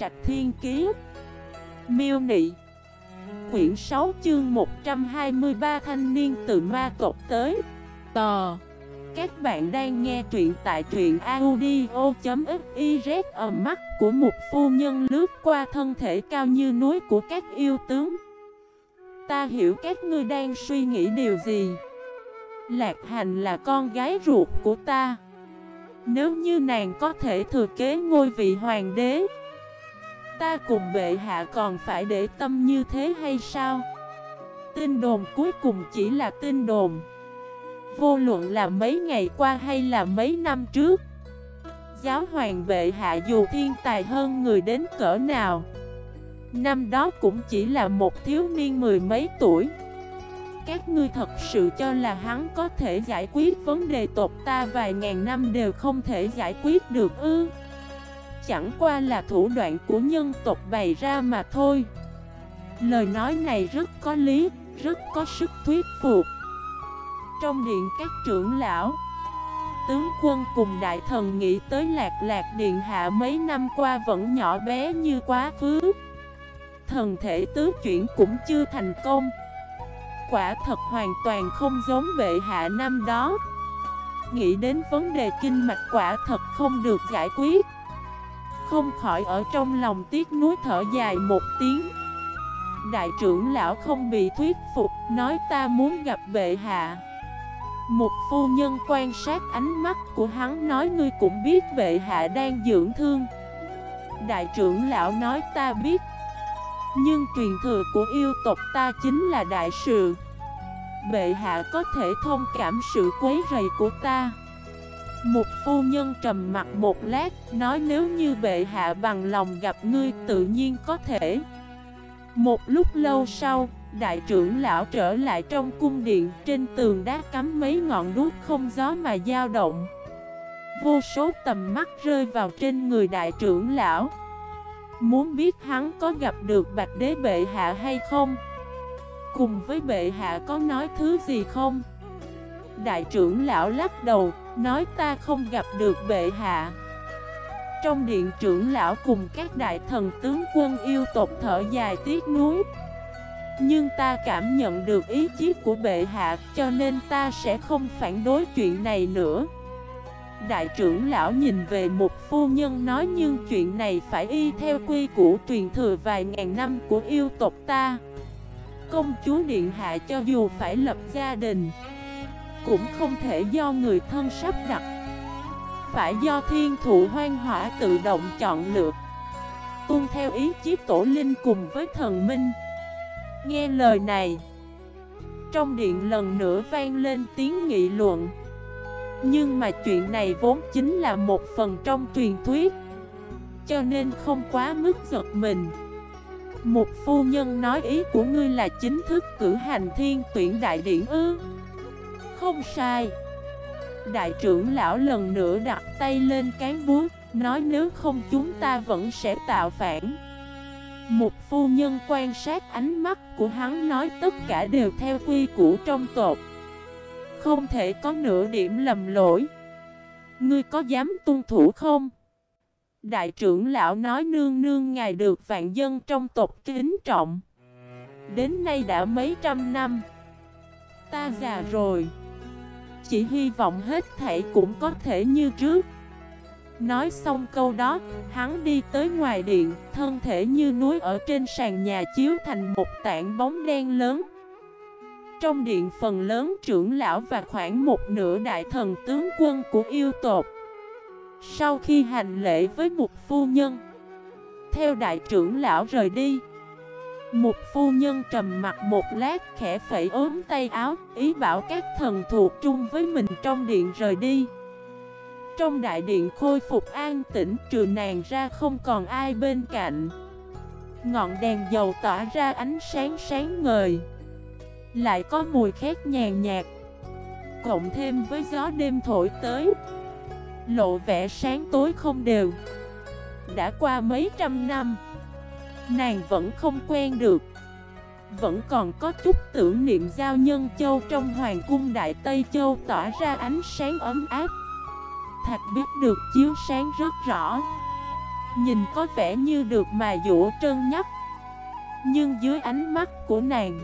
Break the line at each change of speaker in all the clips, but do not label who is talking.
Trạch Thiên Kiế Miêu Nị. Quyển 6 chương 123 thanh niên từ ma tộc tới. Tò. Các bạn đang nghe truyện tại truyện audio.xyz ở mắt của một phu nhân lướt qua thân thể cao như núi của các yêu tướng. Ta hiểu các ngươi đang suy nghĩ điều gì. Lạc Hành là con gái ruột của ta. Nếu như nàng có thể thừa kế ngôi vị hoàng đế Ta cùng bệ hạ còn phải để tâm như thế hay sao? Tin đồn cuối cùng chỉ là tin đồn. Vô luận là mấy ngày qua hay là mấy năm trước, Giáo hoàng bệ hạ dù thiên tài hơn người đến cỡ nào, Năm đó cũng chỉ là một thiếu niên mười mấy tuổi. Các ngươi thật sự cho là hắn có thể giải quyết vấn đề tộc ta vài ngàn năm đều không thể giải quyết được ư? Chẳng qua là thủ đoạn của nhân tộc bày ra mà thôi. Lời nói này rất có lý, rất có sức thuyết phục. Trong điện các trưởng lão Tướng quân cùng đại thần nghĩ tới lạc lạc điện hạ mấy năm qua vẫn nhỏ bé như quá khứ. Thần thể tứ chuyển cũng chưa thành công. Quả thật hoàn toàn không giống bệ hạ năm đó. Nghĩ đến vấn đề kinh mạch quả thật không được giải quyết. Không khỏi ở trong lòng tiếc nuối thở dài một tiếng. Đại trưởng lão không bị thuyết phục, Nói ta muốn gặp bệ hạ. Một phu nhân quan sát ánh mắt của hắn Nói ngươi cũng biết bệ hạ đang dưỡng thương. Đại trưởng lão nói ta biết, nhưng truyền thừa của yêu tộc ta chính là đại sự. Bệ hạ có thể thông cảm sự quấy rầy của ta. Một phu nhân trầm mặt một lát, Nói nếu như bệ hạ bằng lòng gặp ngươi, tự nhiên có thể. Một lúc lâu sau, Đại trưởng lão trở lại trong cung điện, Trên tường đá cắm mấy ngọn đuốc không gió mà dao động. Vô số tầm mắt rơi vào trên người đại trưởng lão. Muốn biết hắn có gặp được bạch đế bệ hạ hay không? Cùng với bệ hạ có nói thứ gì không? Đại trưởng lão lắc đầu Nói ta không gặp được bệ hạ. Trong điện trưởng lão cùng các đại thần tướng quân yêu tộc thở dài tiếc nuối. Nhưng ta cảm nhận được ý chí của bệ hạ, Cho nên ta sẽ không phản đối chuyện này nữa. Đại trưởng lão nhìn về một phu nhân nói, nhưng chuyện này phải y theo quy củ truyền thừa vài ngàn năm của yêu tộc ta. Công chúa Điện Hạ cho dù phải lập gia đình cũng không thể do người thân sắp đặt. Phải do thiên thụ hoang hỏa tự động chọn lựa. Tuân theo ý chí tổ linh cùng với thần minh. Nghe lời này, Trong điện lần nữa vang lên tiếng nghị luận. Nhưng mà chuyện này vốn chính là một phần trong truyền thuyết, Cho nên không quá mức giật mình. Một phu nhân nói ý của ngươi là chính thức cử hành thiên tuyển đại điển ư? Không sai. Đại trưởng lão lần nữa đặt tay lên cán búa, Nói nếu không chúng ta vẫn sẽ tạo phản. Một phu nhân quan sát ánh mắt của hắn nói tất cả đều theo quy củ trong tộc. Không thể có nửa điểm lầm lỗi. Ngươi có dám tuân thủ không? Đại trưởng lão nói nương nương ngài được vạn dân trong tộc kính trọng. Đến nay đã mấy trăm năm. Ta già rồi. Chỉ hy vọng hết thảy cũng có thể như trước. Nói xong câu đó, hắn đi tới ngoài điện, thân thể như núi ở trên sàn nhà chiếu thành một tảng bóng đen lớn. Trong điện phần lớn trưởng lão và khoảng một nửa đại thần tướng quân của yêu tộc. Sau khi hành lễ với một phu nhân Theo đại trưởng lão rời đi một phu nhân trầm mặt một lát, khẽ phẩy ốm tay áo, Ý bảo các thần thuộc chung với mình trong điện rời đi. Trong đại điện khôi phục an tĩnh, trừ nàng ra không còn ai bên cạnh. Ngọn đèn dầu tỏa ra ánh sáng sáng ngời. Lại có mùi khét nhàn nhạt, Cộng thêm với gió đêm thổi tới. Lộ vẻ sáng tối không đều. Đã qua mấy trăm năm Nàng vẫn không quen được. Vẫn còn có chút tưởng niệm giao nhân châu trong hoàng cung Đại Tây Châu tỏa ra ánh sáng ấm áp. Thạch biết được chiếu sáng rất rõ. Nhìn có vẻ như được mà dũa trơn nhắc. Nhưng dưới ánh mắt của nàng,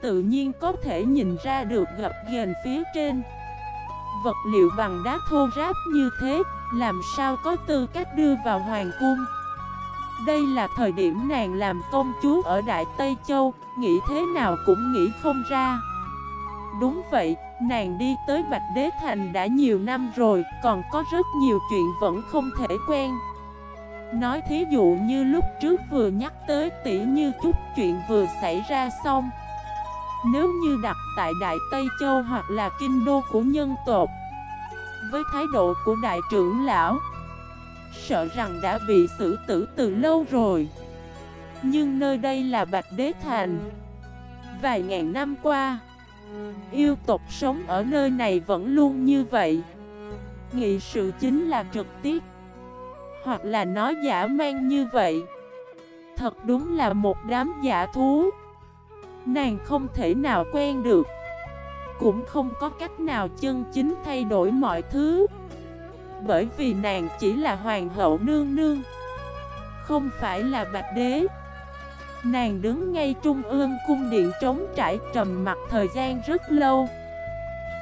Tự nhiên có thể nhìn ra được gập ghềnh phía trên. Vật liệu bằng đá thô ráp như thế, Làm sao có tư cách đưa vào hoàng cung? Đây là thời điểm nàng làm công chúa ở Đại Tây Châu Nghĩ thế nào cũng nghĩ không ra. Đúng vậy, nàng đi tới Bạch Đế Thành đã nhiều năm rồi Còn có rất nhiều chuyện vẫn không thể quen. Nói thí dụ như lúc trước vừa nhắc tới tỉ như chút chuyện vừa xảy ra xong. Nếu như đặt tại Đại Tây Châu hoặc là kinh đô của nhân tộc Với thái độ của đại trưởng lão Sợ rằng đã bị xử tử từ lâu rồi. Nhưng nơi đây là Bạch Đế Thành. Vài ngàn năm qua, Yêu tộc sống ở nơi này vẫn luôn như vậy. Nghị sự chính là trực tiếp, Hoặc là nói giả mang như vậy. Thật đúng là một đám giả thú. Nàng không thể nào quen được, Cũng không có cách nào chân chính thay đổi mọi thứ. Bởi vì nàng chỉ là hoàng hậu nương nương. Không phải là bạch đế. Nàng đứng ngay trung ương cung điện trống trải trầm mặt thời gian rất lâu.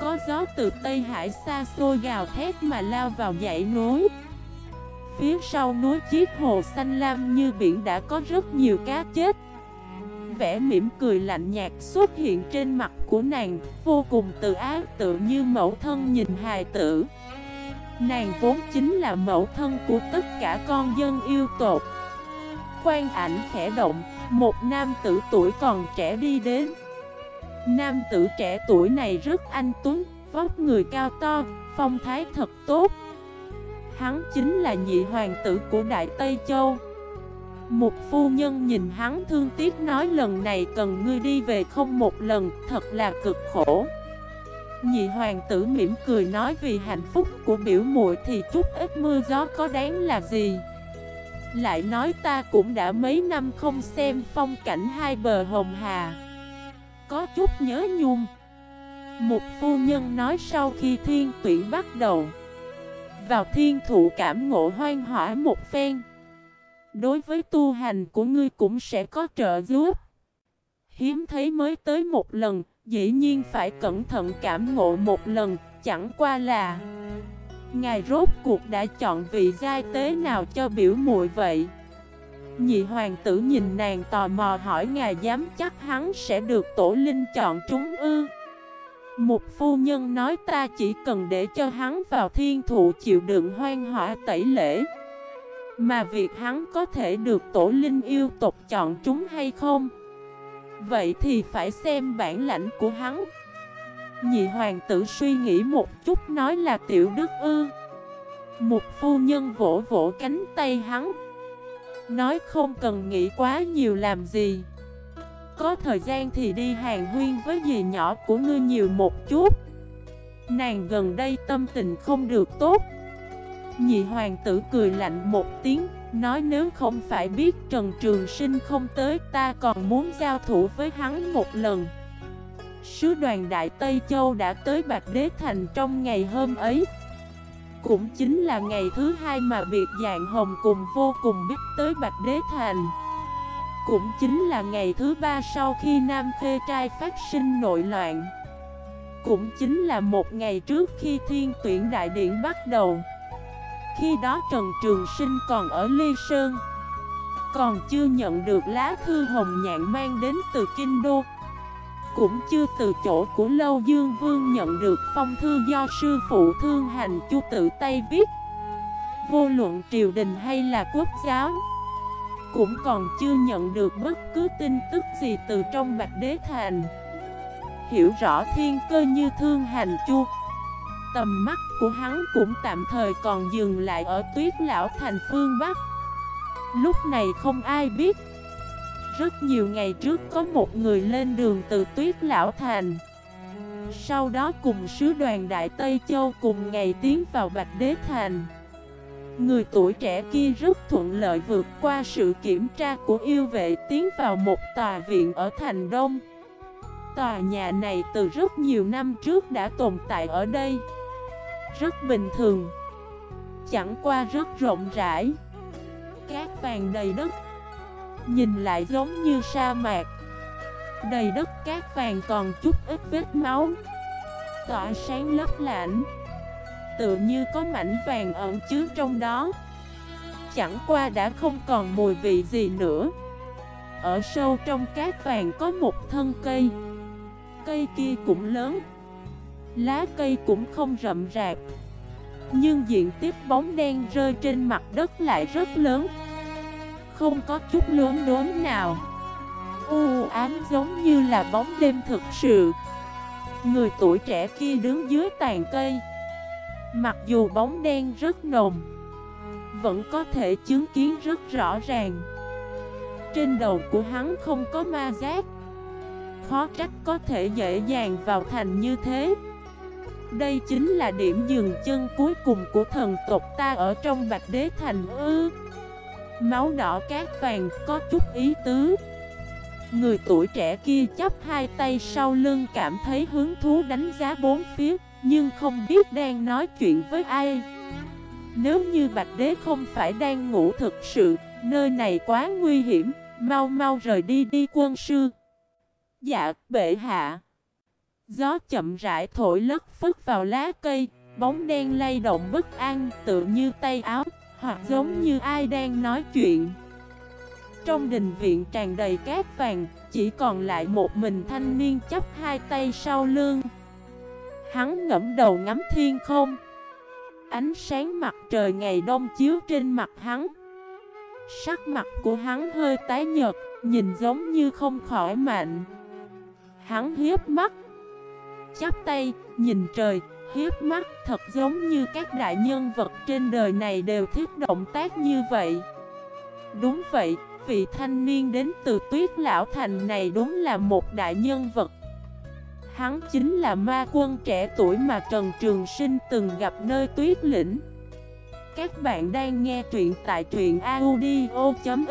Có gió từ Tây Hải xa xôi gào thét mà lao vào dãy núi. Phía sau núi chiếc hồ xanh lam như biển đã có rất nhiều cá chết. Vẻ mỉm cười lạnh nhạt xuất hiện trên mặt của nàng, Vô cùng tự ác tự như mẫu thân nhìn hài tử. Nàng vốn chính là mẫu thân của tất cả con dân yêu tột Quan ảnh khẽ động một nam tử tuổi còn trẻ đi đến. Nam tử trẻ tuổi này rất anh tuấn Vóc người cao to, phong thái thật tốt. Hắn chính là nhị hoàng tử của Đại Tây Châu. Một phu nhân nhìn hắn thương tiếc nói lần này cần ngươi đi về không một lần Thật là cực khổ. Nhị hoàng tử mỉm cười nói vì hạnh phúc của biểu muội thì chút ít mưa gió có đáng là gì? Lại nói ta cũng đã mấy năm không xem phong cảnh hai bờ hồng hà. Có chút nhớ nhung. Một phu nhân nói sau khi thiên tuyển bắt đầu, Vào thiên thụ cảm ngộ hoang hỏa một phen. Đối với tu hành của ngươi cũng sẽ có trợ giúp. Hiếm thấy mới tới một lần Dĩ nhiên phải cẩn thận cảm ngộ một lần, Chẳng qua là Ngài rốt cuộc đã chọn vị giai tế nào cho biểu muội vậy? Nhị hoàng tử nhìn nàng tò mò hỏi ngài dám chắc hắn sẽ được tổ linh chọn chúng ư? Một phu nhân nói ta chỉ cần để cho hắn vào thiên thụ chịu đựng hoang hỏa tẩy lễ. Mà việc hắn có thể được tổ linh yêu tộc chọn chúng hay không? Vậy thì phải xem bản lãnh của hắn. Nhị hoàng tử suy nghĩ một chút nói là tiểu đức ư. Một phu nhân vỗ vỗ cánh tay hắn. Nói không cần nghĩ quá nhiều làm gì. Có thời gian thì đi hàng huyên với dì nhỏ của ngươi nhiều một chút. Nàng gần đây tâm tình không được tốt. Nhị hoàng tử cười lạnh một tiếng, Nói nếu không phải biết Trần Trường Sinh không tới, Ta còn muốn giao thủ với hắn một lần. Sứ đoàn Đại Tây Châu đã tới Bạch Đế Thành trong ngày hôm ấy. Cũng chính là ngày thứ hai mà việc dạng hồng cùng vô cùng biết tới Bạch Đế Thành. Cũng chính là ngày thứ ba sau khi Nam Khê Trai phát sinh nội loạn. Cũng chính là một ngày trước khi thiên tuyển đại điện bắt đầu. Khi đó Trần Trường Sinh còn ở Ly Sơn. Còn chưa nhận được lá thư hồng nhạn mang đến từ Kinh Đô. Cũng chưa từ chỗ của Lâu Dương Vương nhận được phong thư do sư phụ thương hành chu tự tay viết. Vô luận triều đình hay là quốc giáo, Cũng còn chưa nhận được bất cứ tin tức gì từ trong Bạch Đế Thành. Hiểu rõ thiên cơ như thương hành chu. Tầm mắt của hắn cũng tạm thời còn dừng lại ở tuyết lão thành phương Bắc. Lúc này không ai biết, rất nhiều ngày trước có một người lên đường từ Tuyết Lão Thành. Sau đó cùng sứ đoàn Đại Tây Châu cùng ngày tiến vào Bạch Đế Thành. Người tuổi trẻ kia rất thuận lợi vượt qua sự kiểm tra của yêu vệ, tiến vào một tòa viện ở Thành Đông. Tòa nhà này từ rất nhiều năm trước đã tồn tại ở đây. Rất bình thường. Chẳng qua rất rộng rãi. Cát vàng đầy đất. Nhìn lại giống như sa mạc. Đầy đất cát vàng còn chút ít vết máu. Tỏa sáng lấp lạnh. Tựa như có mảnh vàng ẩn chứa trong đó. Chẳng qua đã không còn mùi vị gì nữa. Ở sâu trong cát vàng có một thân cây. Cây kia cũng lớn. Lá cây cũng không rậm rạp. Nhưng diện tích bóng đen rơi trên mặt đất lại rất lớn. Không có chút lớn đốn nào. U ám giống như là bóng đêm thực sự. Người tuổi trẻ kia đứng dưới tàn cây. Mặc dù bóng đen rất nồng, Vẫn có thể chứng kiến rất rõ ràng. Trên đầu của hắn không có ma giác. Khó trách có thể dễ dàng vào thành như thế. Đây chính là điểm dừng chân cuối cùng của thần tộc ta ở trong Bạch Đế Thành ư? Máu đỏ cát vàng, có chút ý tứ. Người tuổi trẻ kia chấp hai tay sau lưng cảm thấy hứng thú đánh giá bốn phía, Nhưng không biết đang nói chuyện với ai. Nếu như Bạch Đế không phải đang ngủ thực sự, Nơi này quá nguy hiểm. Mau mau rời đi đi, quân sư. Dạ bệ hạ. Gió chậm rãi thổi lất phất vào lá cây Bóng đen lay động bất an tự như tay áo Hoặc giống như ai đang nói chuyện trong đình viện tràn đầy cát vàng, chỉ còn lại một mình thanh niên chấp hai tay sau lưng. Hắn ngẫm đầu ngắm thiên không. Ánh sáng mặt trời ngày đông chiếu trên mặt hắn. Sắc mặt của hắn hơi tái nhợt, nhìn giống như không khỏi mạnh. Hắn hiếp mắt, chắp tay, nhìn trời, hiếp mắt thật giống như các đại nhân vật trên đời này đều thích động tác như vậy. Đúng vậy, vị thanh niên đến từ tuyết lão thành này đúng là một đại nhân vật. Hắn chính là ma quân trẻ tuổi mà Trần Trường Sinh từng gặp nơi tuyết lĩnh. Các bạn đang nghe truyện tại truyện audio.fif